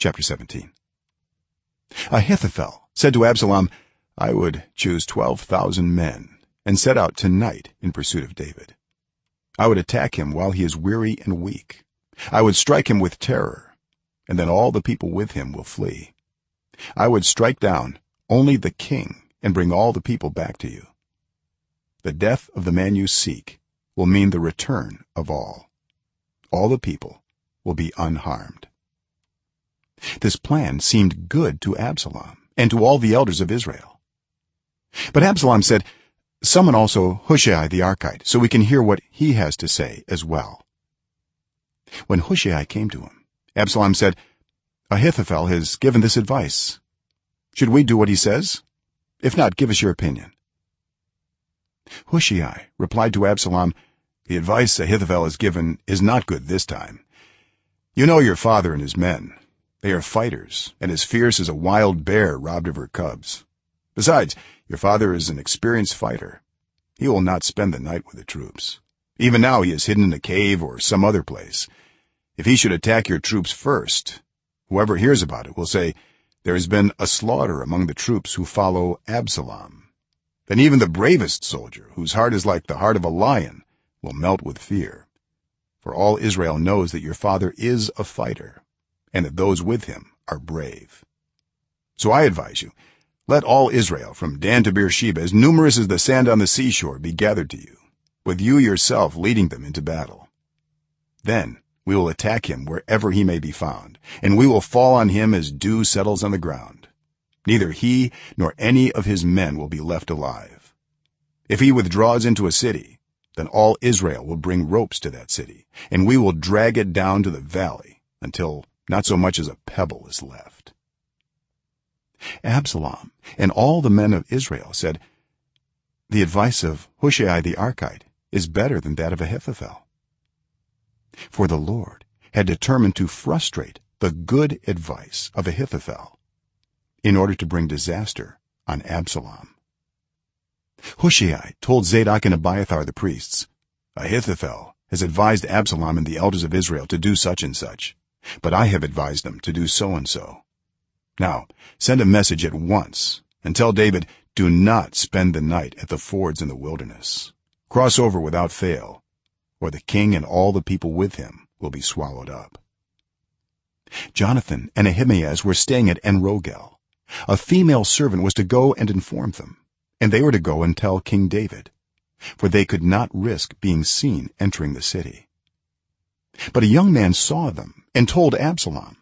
chapter 17 ahithophel said to absalom i would choose 12000 men and set out tonight in pursuit of david. I would attack him while he is weary and weak. I would strike him with terror and then all the people with him will flee. I would strike down only the king and bring all the people back to you. The death of the man you seek will mean the return of all. All the people will be unharmed this plan seemed good to absalom and to all the elders of israel. But absalom said summon also hushai the archite so we can hear what he has to say as well. When hushai came to him absalom said ahithophel has given this advice. Should we do what he says? If not give us your opinion. Hushai replied to absalom the advice ahithophel has given is not good this time. You know your father and his men they are fighters and as fierce as a wild bear robbed of her cubs. Besides your father is an experienced fighter. He will not spend the night with the troops. Even now he is hidden in a cave or some other place. If he should attack your troops first whoever hears about it will say there has been a slaughter among the troops who follow absalom. Then even the bravest soldier whose heart is like the heart of a lion will melt with fear. For all israel knows that your father is a fighter and that those with him are brave. So i advise you let all israel from dan to beersheba as numerous as the sand on the seashore be gathered to you with you yourself leading them into battle. Then we will attack him wherever he may be found and we will fall on him as dew settles on the ground. Neither he nor any of his men will be left alive. If he withdraws into a city then all israel will bring ropes to that city and we will drag it down to the valley until not so much as a pebble is left. Absalom and all the men of israel said the advice of hushai the archite is better than that of ahithophel. For the lord had determined to frustrate the good advice of ahithophel in order to bring disaster on absalom. Hushai told zadok and abiathar the priests ahithophel has advised absalom and the elders of israel to do such and such but i have advised them to do so and so now send a message at once and tell david do not spend the night at the fords in the wilderness. Cross over without fail or the king and all the people with him will be swallowed up. Jonathan and ahimaaz were staying at enrogel. A female servant was to go and inform them and they were to go and tell king david for they could not risk being seen entering the city. But a young man saw them and told absalom.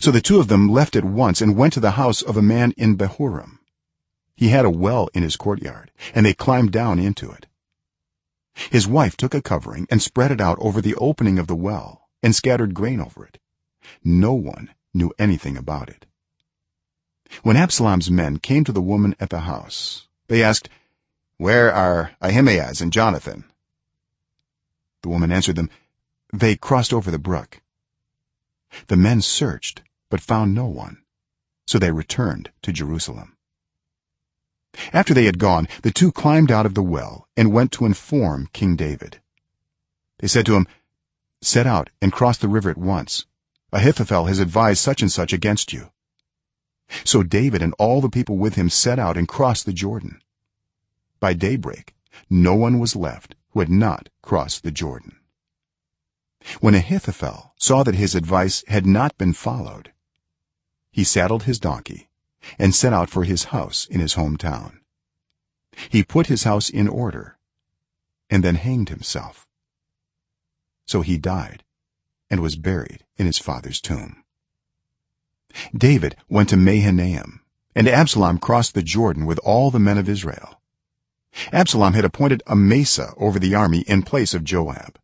So the two of them left at once and went to the house of a man in bahurim he had a well in his courtyard and they climbed down into it. His wife took a covering and spread it out over the opening of the well and scattered grain over it. No one knew anything about it. When absalom's men came to the woman at the house they asked where are ahimaaz and jonathan? The woman answered them they crossed over the brook the men searched but found no one. So they returned to jerusalem. After they had gone the two climbed out of the well and went to inform king david. They said to him set out and cross the river at once. Ahithophel has advised such and such against you. So david and all the people with him set out and crossed the jordan. By daybreak no one was left who had not crossed the jordan when ahithophel saw that his advice had not been followed he saddled his donkey and set out for his house in his hometown. He put his house in order and then hanged himself. So he died and was buried in his father's tomb. David went to mahanaim and absalom crossed the jordan with all the men of israel. Absalom had appointed amasa over the army in place of joab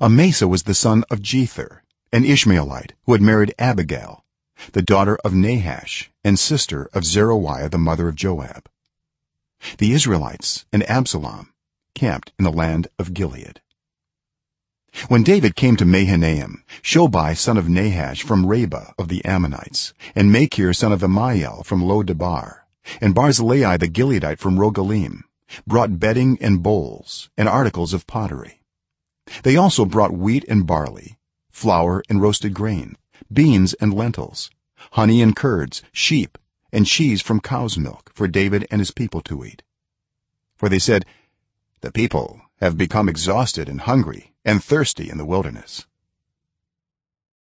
amasa was the son of jether an ishmaelite who had married abigail the daughter of nahash and sister of zeruiah the mother of joab. The israelites and absalom camped in the land of gilead. When david came to mahanaim shobai son of nahash from rabbah of the ammonites and makir son of ammiel from lo-debar and barzillai the gileadite from rogelim brought bedding and bowls and articles of pottery they also brought wheat and barley flour and roasted grain beans and lentils honey and curds sheep and cheese from cow's milk for david and his people to eat. For they said the people have become exhausted and hungry and thirsty in the wilderness